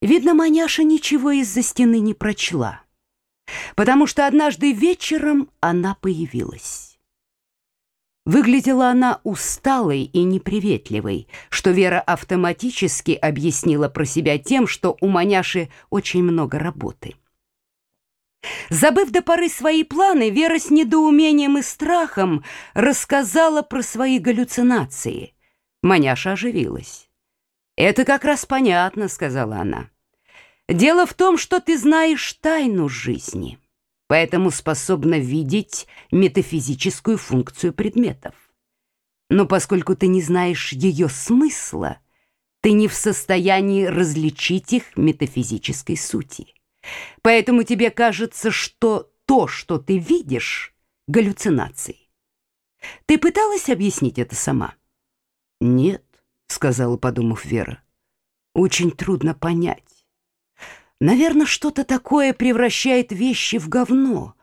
Видно, маняша ничего из-за стены не прочла, потому что однажды вечером она появилась. Выглядела она усталой и неприветливой, что Вера автоматически объяснила про себя тем, что у маняши очень много работы. Забыв до поры свои планы, Вера с недоумением и страхом рассказала про свои галлюцинации. Маняша оживилась. «Это как раз понятно», — сказала она. «Дело в том, что ты знаешь тайну жизни, поэтому способна видеть метафизическую функцию предметов. Но поскольку ты не знаешь ее смысла, ты не в состоянии различить их метафизической сути». Поэтому тебе кажется, что то, что ты видишь, галлюцинации. Ты пыталась объяснить это сама? Нет, сказала, подумав Вера. Очень трудно понять. Наверное, что-то такое превращает вещи в говно.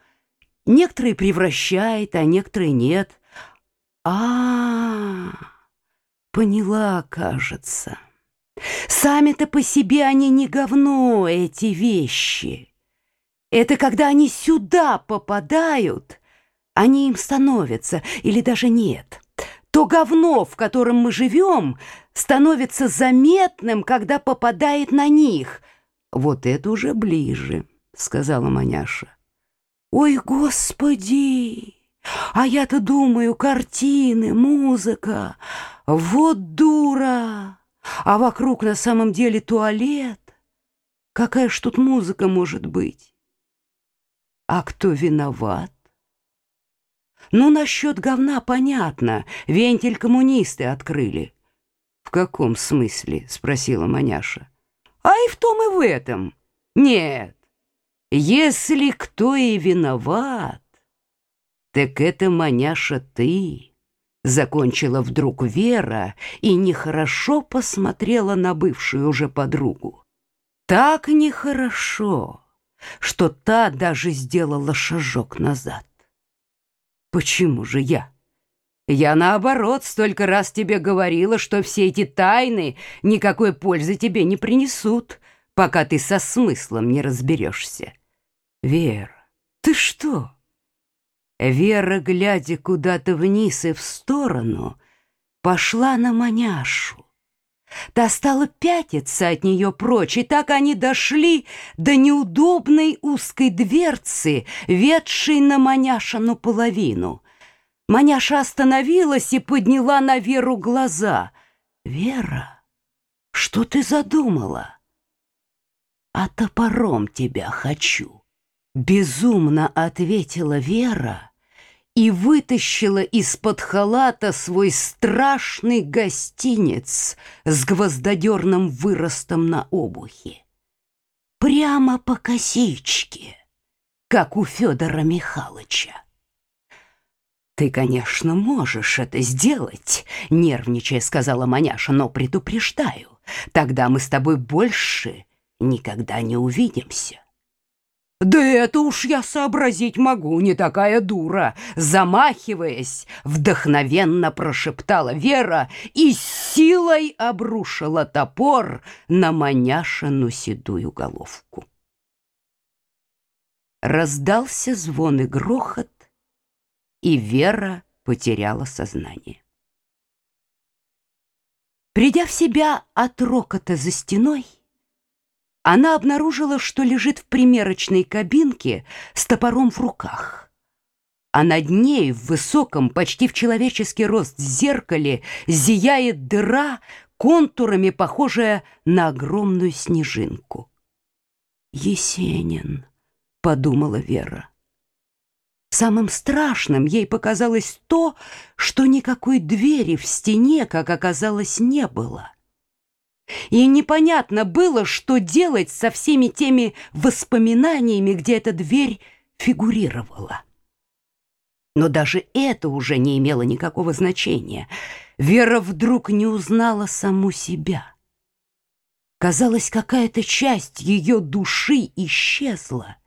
Некоторые превращает, а некоторые нет. А, -а, -а поняла, кажется. Сами-то по себе они не говно, эти вещи. Это когда они сюда попадают, они им становятся, или даже нет. То говно, в котором мы живем, становится заметным, когда попадает на них. Вот это уже ближе, сказала Маняша. Ой, господи! А я-то думаю, картины, музыка. Вот дура! а вокруг на самом деле туалет. Какая ж тут музыка может быть? А кто виноват? Ну, насчет говна понятно, вентиль коммунисты открыли. В каком смысле? Спросила Маняша. А и в том, и в этом. Нет, если кто и виноват, так это, Маняша, ты. Закончила вдруг Вера и нехорошо посмотрела на бывшую уже подругу. Так нехорошо, что та даже сделала шажок назад. Почему же я? Я, наоборот, столько раз тебе говорила, что все эти тайны никакой пользы тебе не принесут, пока ты со смыслом не разберешься. Вера, ты что? Вера, глядя куда-то вниз и в сторону, пошла на маняшу. Та стала пятиться от нее прочь, и так они дошли до неудобной узкой дверцы, ведшей на маняшину половину. Маняша остановилась и подняла на Веру глаза. «Вера, что ты задумала?» «А топором тебя хочу», — безумно ответила Вера, и вытащила из-под халата свой страшный гостинец с гвоздодерным выростом на обухе. Прямо по косичке, как у Федора Михайловича. «Ты, конечно, можешь это сделать», — нервничая сказала Маняша, «но предупреждаю, тогда мы с тобой больше никогда не увидимся». «Да это уж я сообразить могу, не такая дура!» Замахиваясь, вдохновенно прошептала Вера и силой обрушила топор на маняшину седую головку. Раздался звон и грохот, и Вера потеряла сознание. Придя в себя от рокота за стеной, она обнаружила, что лежит в примерочной кабинке с топором в руках. А над ней в высоком, почти в человеческий рост зеркале зияет дыра, контурами похожая на огромную снежинку. «Есенин», — подумала Вера. Самым страшным ей показалось то, что никакой двери в стене, как оказалось, не было. И непонятно было, что делать со всеми теми воспоминаниями, где эта дверь фигурировала. Но даже это уже не имело никакого значения. Вера вдруг не узнала саму себя. Казалось, какая-то часть ее души исчезла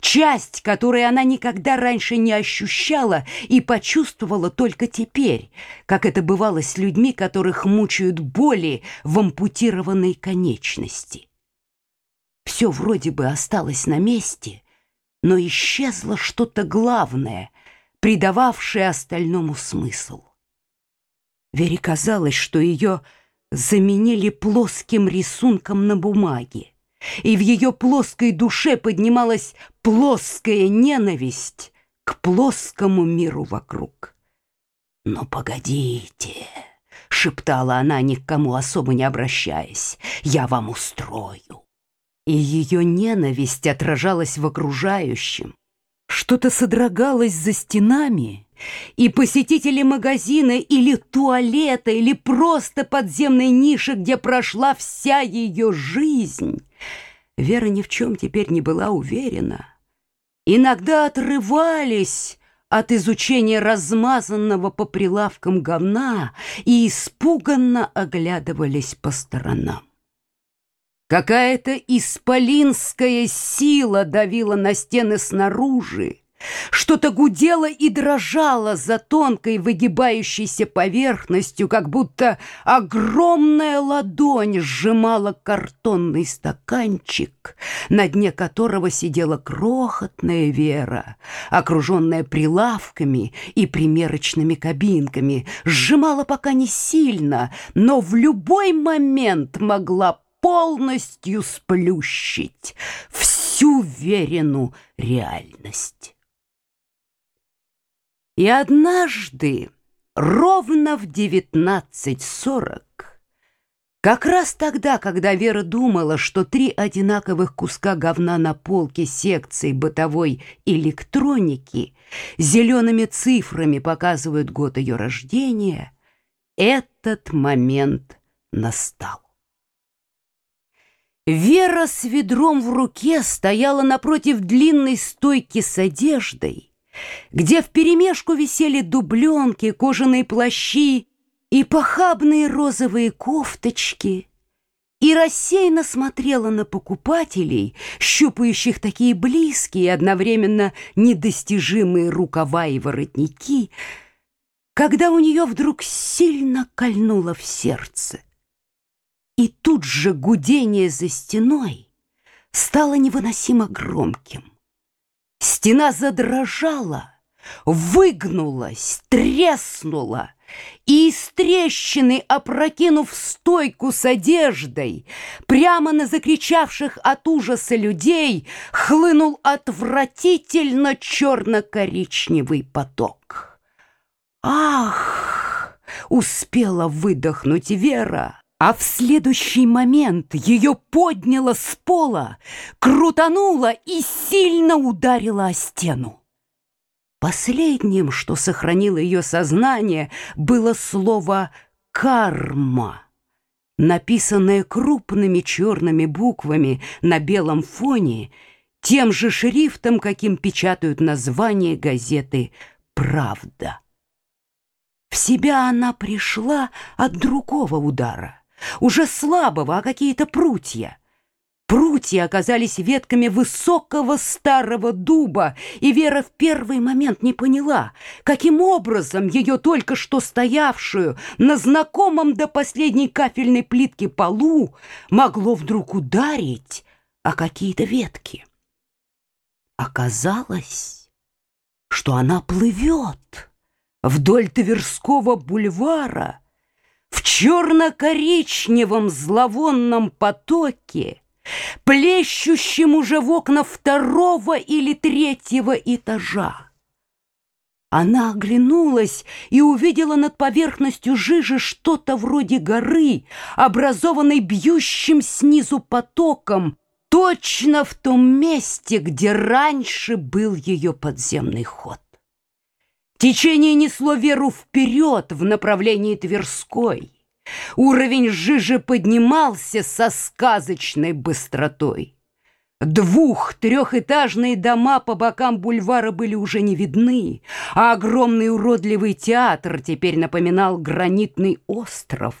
часть, которой она никогда раньше не ощущала и почувствовала только теперь, как это бывало с людьми, которых мучают боли в ампутированной конечности. все вроде бы осталось на месте, но исчезло что-то главное, придававшее остальному смысл. Вере казалось, что ее заменили плоским рисунком на бумаге, и в ее плоской душе поднималась плоская ненависть к плоскому миру вокруг. «Но погодите!» — шептала она, ни к кому особо не обращаясь. «Я вам устрою!» И ее ненависть отражалась в окружающем. Что-то содрогалось за стенами, и посетители магазина или туалета, или просто подземной ниши, где прошла вся ее жизнь, Вера ни в чем теперь не была уверена. Иногда отрывались от изучения размазанного по прилавкам говна и испуганно оглядывались по сторонам. Какая-то исполинская сила давила на стены снаружи, что-то гудело и дрожало за тонкой выгибающейся поверхностью, как будто огромная ладонь сжимала картонный стаканчик, на дне которого сидела крохотная Вера, окруженная прилавками и примерочными кабинками, сжимала пока не сильно, но в любой момент могла полностью сплющить всю Верину реальность. И однажды, ровно в 19.40, как раз тогда, когда Вера думала, что три одинаковых куска говна на полке секции бытовой электроники зелеными цифрами показывают год ее рождения, этот момент настал. Вера с ведром в руке стояла напротив длинной стойки с одеждой, где вперемешку висели дубленки, кожаные плащи и похабные розовые кофточки, и рассеянно смотрела на покупателей, щупающих такие близкие и одновременно недостижимые рукава и воротники, когда у нее вдруг сильно кольнуло в сердце. И тут же гудение за стеной стало невыносимо громким. Стена задрожала, выгнулась, треснула, и из трещины, опрокинув стойку с одеждой, прямо на закричавших от ужаса людей, хлынул отвратительно черно-коричневый поток. «Ах!» — успела выдохнуть Вера а в следующий момент ее подняло с пола, крутануло и сильно ударило о стену. Последним, что сохранило ее сознание, было слово «карма», написанное крупными черными буквами на белом фоне, тем же шрифтом, каким печатают название газеты «Правда». В себя она пришла от другого удара уже слабого, а какие-то прутья. Прутья оказались ветками высокого старого дуба, и Вера в первый момент не поняла, каким образом ее только что стоявшую на знакомом до последней кафельной плитки полу могло вдруг ударить о какие-то ветки. Оказалось, что она плывет вдоль Тверского бульвара, в черно-коричневом зловонном потоке, плещущем уже в окна второго или третьего этажа. Она оглянулась и увидела над поверхностью жижи что-то вроде горы, образованной бьющим снизу потоком, точно в том месте, где раньше был ее подземный ход. Течение несло Веру вперед в направлении Тверской. Уровень жижи поднимался со сказочной быстротой. Двух-трехэтажные дома по бокам бульвара были уже не видны, а огромный уродливый театр теперь напоминал гранитный остров.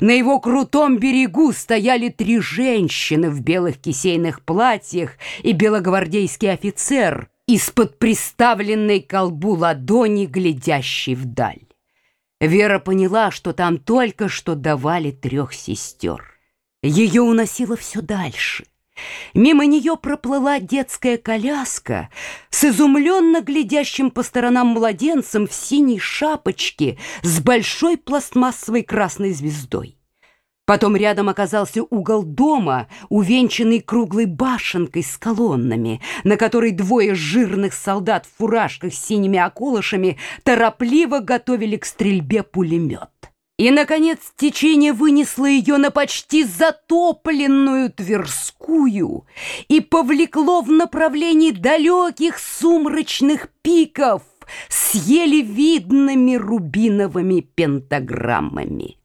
На его крутом берегу стояли три женщины в белых кисейных платьях и белогвардейский офицер — из-под приставленной колбу ладони, глядящей вдаль. Вера поняла, что там только что давали трех сестер. Ее уносило все дальше, Мимо нее проплыла детская коляска с изумленно глядящим по сторонам младенцем в синей шапочке с большой пластмассовой красной звездой. Потом рядом оказался угол дома, увенчанный круглой башенкой с колоннами, на которой двое жирных солдат в фуражках с синими околышами торопливо готовили к стрельбе пулемет. И, наконец, течение вынесло ее на почти затопленную Тверскую и повлекло в направлении далеких сумрачных пиков с еле видными рубиновыми пентаграммами.